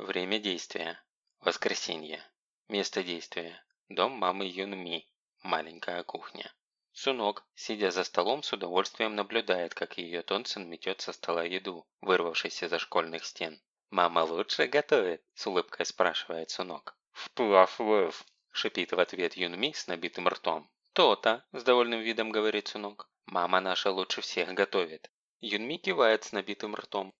Время действия. Воскресенье. Место действия. Дом мамы Юнми. Маленькая кухня. Сунок, сидя за столом, с удовольствием наблюдает, как ее Тонсен метет со стола еду, вырвавшись из школьных стен. «Мама лучше готовит?» – с улыбкой спрашивает Сунок. «Вплав-лев!» – шипит в ответ Юнми с набитым ртом. «То-то!» – с довольным видом говорит Сунок. «Мама наша лучше всех готовит». Юнми кивает с набитым ртом.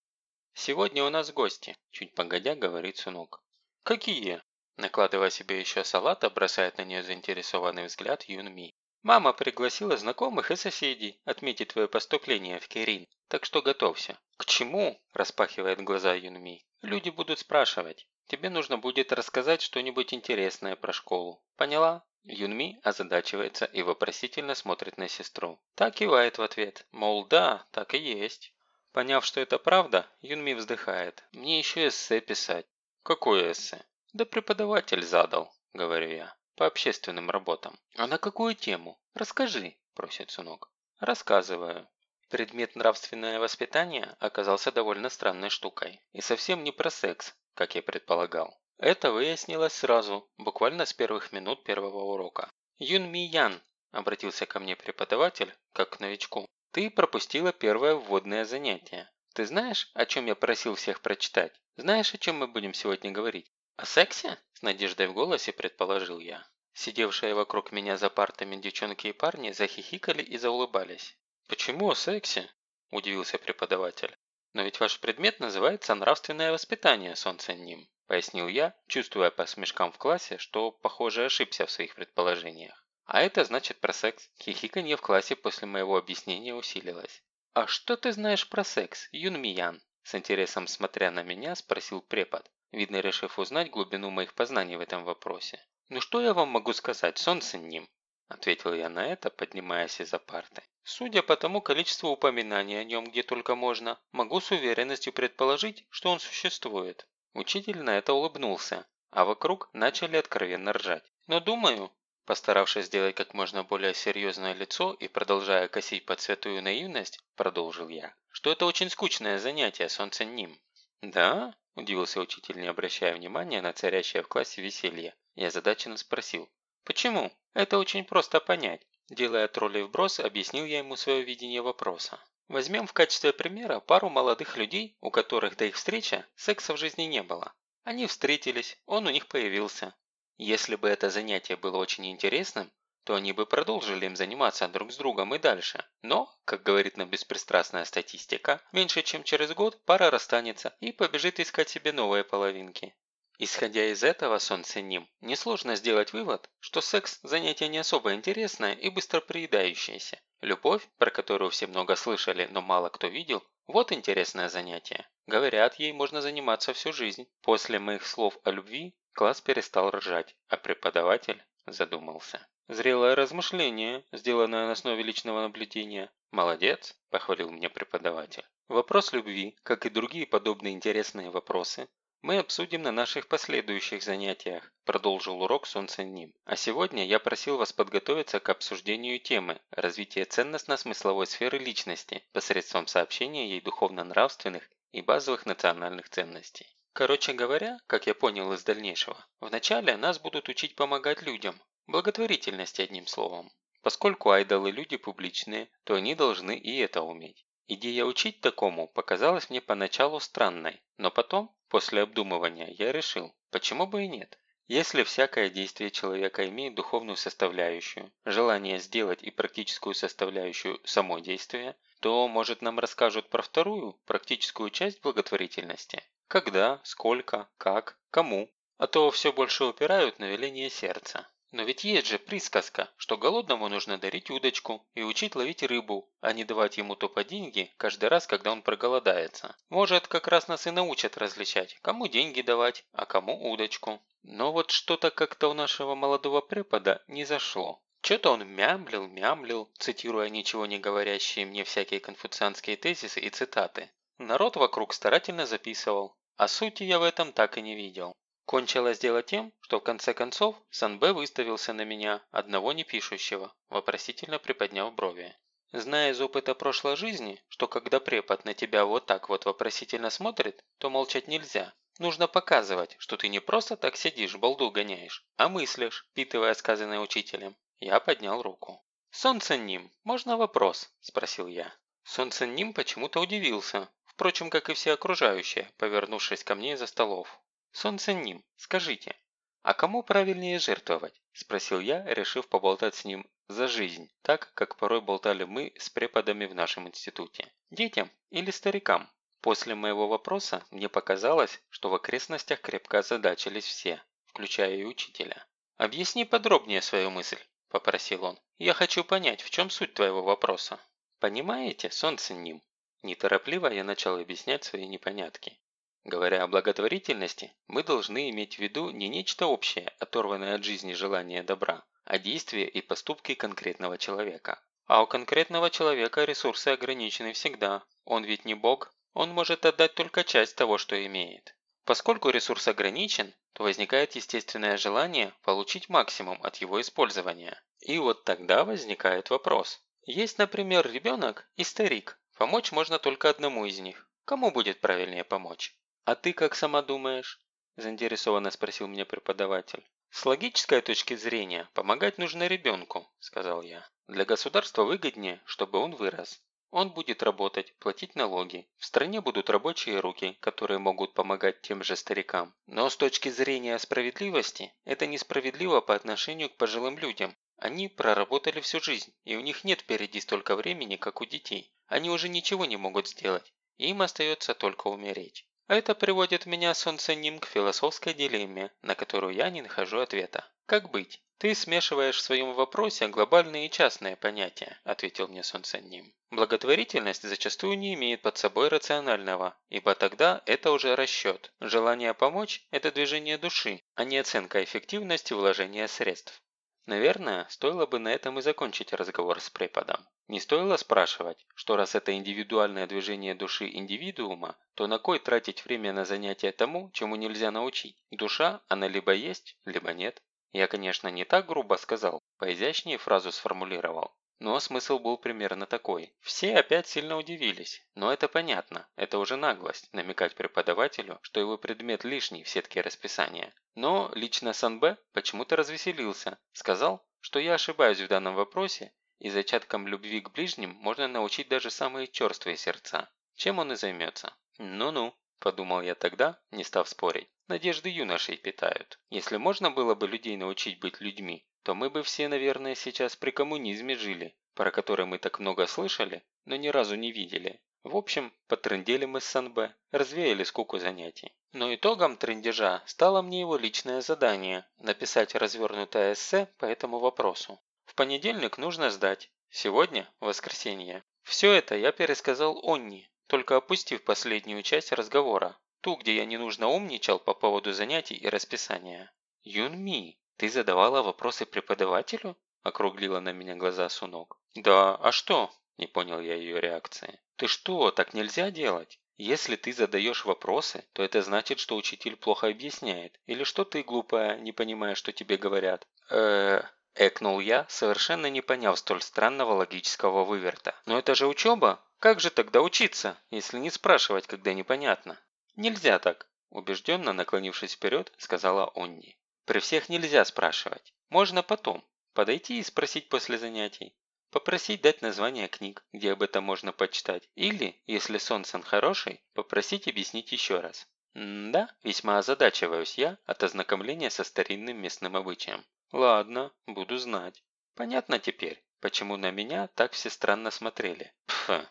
«Сегодня у нас гости», – чуть погодя говорит Сунок. «Какие?» Накладывая себе еще салата, бросает на нее заинтересованный взгляд Юнми. «Мама пригласила знакомых и соседей отметить твое поступление в Керин, так что готовься». «К чему?» – распахивает глаза Юнми. «Люди будут спрашивать. Тебе нужно будет рассказать что-нибудь интересное про школу. Поняла?» Юнми озадачивается и вопросительно смотрит на сестру. Так кивает в ответ, мол, да, так и есть. Поняв, что это правда, Юнми вздыхает. Мне еще эссе писать. Какое эссе? Да преподаватель задал, говорю я по общественным работам. А на какую тему? Расскажи, просит сынок. Рассказываю. Предмет нравственное воспитание оказался довольно странной штукой. И совсем не про секс, как я предполагал. Это выяснилось сразу, буквально с первых минут первого урока. «Юн Ми Ян», – обратился ко мне преподаватель, как к новичку, – «ты пропустила первое вводное занятие. Ты знаешь, о чем я просил всех прочитать? Знаешь, о чем мы будем сегодня говорить? «О сексе?» – с надеждой в голосе предположил я. Сидевшие вокруг меня за партами девчонки и парни захихикали и заулыбались. «Почему о сексе?» – удивился преподаватель. «Но ведь ваш предмет называется «Нравственное воспитание», солнце ним», – пояснил я, чувствуя по смешкам в классе, что, похоже, ошибся в своих предположениях. А это значит про секс. Хихиканье в классе после моего объяснения усилилось. «А что ты знаешь про секс, Юн Миян?» С интересом смотря на меня, спросил препод видно решив узнать глубину моих познаний в этом вопросе. «Ну что я вам могу сказать, солнце ним?» Ответил я на это, поднимаясь из-за парты. Судя по тому количеству упоминаний о нем где только можно, могу с уверенностью предположить, что он существует. Учитель на это улыбнулся, а вокруг начали откровенно ржать. Но думаю, постаравшись сделать как можно более серьезное лицо и продолжая косить под святую наивность, продолжил я, что это очень скучное занятие солнце ним. «Да?» – удивился учитель, не обращая внимания на царящее в классе веселье. Я озадаченно спросил. «Почему? Это очень просто понять». Делая троллей вброс, объяснил я ему свое видение вопроса. Возьмем в качестве примера пару молодых людей, у которых до их встречи секса в жизни не было. Они встретились, он у них появился. Если бы это занятие было очень интересным, то они бы продолжили им заниматься друг с другом и дальше. Но, как говорит нам беспристрастная статистика, меньше чем через год пара расстанется и побежит искать себе новые половинки. Исходя из этого, солнце ним, несложно сделать вывод, что секс – занятие не особо интересное и быстро приедающееся. Любовь, про которую все много слышали, но мало кто видел, вот интересное занятие. Говорят, ей можно заниматься всю жизнь. После моих слов о любви класс перестал ржать, а преподаватель задумался. Зрелое размышление, сделанное на основе личного наблюдения. Молодец, похвалил меня преподаватель. Вопрос любви, как и другие подобные интересные вопросы, мы обсудим на наших последующих занятиях, продолжил урок Солнце Ним. А сегодня я просил вас подготовиться к обсуждению темы развития ценностно-смысловой сферы личности посредством сообщения ей духовно-нравственных и базовых национальных ценностей. Короче говоря, как я понял из дальнейшего, вначале нас будут учить помогать людям, Благотворительности, одним словом. Поскольку айдолы люди публичные, то они должны и это уметь. Идея учить такому показалась мне поначалу странной, но потом, после обдумывания, я решил, почему бы и нет. Если всякое действие человека имеет духовную составляющую, желание сделать и практическую составляющую само действие, то, может, нам расскажут про вторую, практическую часть благотворительности? Когда, сколько, как, кому? А то все больше упирают на веление сердца. Но ведь есть же присказка, что голодному нужно дарить удочку и учить ловить рыбу, а не давать ему топа деньги каждый раз, когда он проголодается. Может, как раз нас и научат различать, кому деньги давать, а кому удочку. Но вот что-то как-то у нашего молодого препода не зашло. Что-то он мямлил, мямлил, цитируя ничего не говорящие мне всякие конфуцианские тезисы и цитаты. Народ вокруг старательно записывал, а сути я в этом так и не видел. Кончилось дело тем, что в конце концов Санбэ выставился на меня, одного не пишущего, вопросительно приподняв брови. Зная из опыта прошлой жизни, что когда препод на тебя вот так вот вопросительно смотрит, то молчать нельзя, Нужно показывать, что ты не просто так сидишь, балду гоняешь, а мыслишь, впитывая сказанное учителем. Я поднял руку. «Солнце Ним, можно вопрос?» – спросил я. Солнце Ним почему-то удивился, впрочем, как и все окружающие, повернувшись ко мне из-за столов. «Солнце Ним, скажите, а кому правильнее жертвовать?» – спросил я, решив поболтать с ним за жизнь, так, как порой болтали мы с преподами в нашем институте. Детям или старикам? После моего вопроса мне показалось, что в окрестностях крепко озадачились все, включая и учителя. «Объясни подробнее свою мысль», – попросил он. «Я хочу понять, в чем суть твоего вопроса». «Понимаете, солнце ним?» Неторопливо я начал объяснять свои непонятки. Говоря о благотворительности, мы должны иметь в виду не нечто общее, оторванное от жизни желание добра, а действия и поступки конкретного человека. А у конкретного человека ресурсы ограничены всегда. Он ведь не бог, он может отдать только часть того, что имеет. Поскольку ресурс ограничен, то возникает естественное желание получить максимум от его использования. И вот тогда возникает вопрос. Есть, например, ребенок и старик. Помочь можно только одному из них. Кому будет правильнее помочь? А ты как сама думаешь? Заинтересованно спросил меня преподаватель. «С логической точки зрения, помогать нужно ребенку», – сказал я. «Для государства выгоднее, чтобы он вырос. Он будет работать, платить налоги. В стране будут рабочие руки, которые могут помогать тем же старикам. Но с точки зрения справедливости, это несправедливо по отношению к пожилым людям. Они проработали всю жизнь, и у них нет впереди столько времени, как у детей. Они уже ничего не могут сделать, им остается только умереть. А это приводит меня, солнце ним, к философской дилемме, на которую я не нахожу ответа. Как быть? «Ты смешиваешь в своем вопросе глобальные и частные понятия», – ответил мне Солнце Ним. «Благотворительность зачастую не имеет под собой рационального, ибо тогда это уже расчет. Желание помочь – это движение души, а не оценка эффективности вложения средств. Наверное, стоило бы на этом и закончить разговор с преподом. Не стоило спрашивать, что раз это индивидуальное движение души индивидуума, то на кой тратить время на занятие тому, чему нельзя научить? Душа, она либо есть, либо нет. Я, конечно, не так грубо сказал, поизящнее фразу сформулировал. Но смысл был примерно такой. Все опять сильно удивились. Но это понятно, это уже наглость, намекать преподавателю, что его предмет лишний в сетке расписания. Но лично Санбе почему-то развеселился. Сказал, что я ошибаюсь в данном вопросе, и зачатком любви к ближним можно научить даже самые черствые сердца. Чем он и займется. Ну-ну. Подумал я тогда, не став спорить. Надежды юношей питают. Если можно было бы людей научить быть людьми, то мы бы все, наверное, сейчас при коммунизме жили, про который мы так много слышали, но ни разу не видели. В общем, потрындели мы с Санбе, развеяли скуку занятий. Но итогом трындежа стало мне его личное задание – написать развернутое эссе по этому вопросу. В понедельник нужно сдать, сегодня – воскресенье. Все это я пересказал Онни, только опустив последнюю часть разговора, ту, где я ненужно умничал по поводу занятий и расписания. «Юнми, ты задавала вопросы преподавателю?» – округлила на меня глаза Сунок. «Да, а что?» – не понял я ее реакции. «Ты что, так нельзя делать? Если ты задаешь вопросы, то это значит, что учитель плохо объясняет, или что ты глупая, не понимая, что тебе говорят». «Э-э...» Экнул я, совершенно не поняв столь странного логического выверта. «Но это же учеба! Как же тогда учиться, если не спрашивать, когда непонятно?» «Нельзя так», – убежденно наклонившись вперед, сказала Онни. «При всех нельзя спрашивать. Можно потом. Подойти и спросить после занятий. Попросить дать название книг, где об этом можно почитать. Или, если Сонсон хороший, попросить объяснить еще раз. Да, весьма озадачиваюсь я от ознакомления со старинным местным обычаем. Ладно, буду знать. Понятно теперь, почему на меня так все странно смотрели. Пф.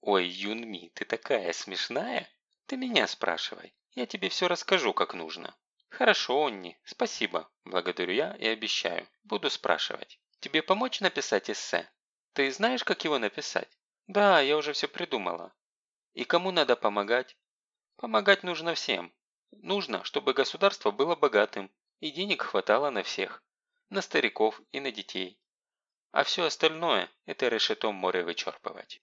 «Ой, Юнми, ты такая смешная! Ты меня спрашивай, я тебе все расскажу, как нужно». «Хорошо, Онни, спасибо. Благодарю я и обещаю. Буду спрашивать. Тебе помочь написать эссе? Ты знаешь, как его написать?» «Да, я уже все придумала». «И кому надо помогать?» «Помогать нужно всем. Нужно, чтобы государство было богатым, и денег хватало на всех. На стариков и на детей. А все остальное – это решетом море вычерпывать».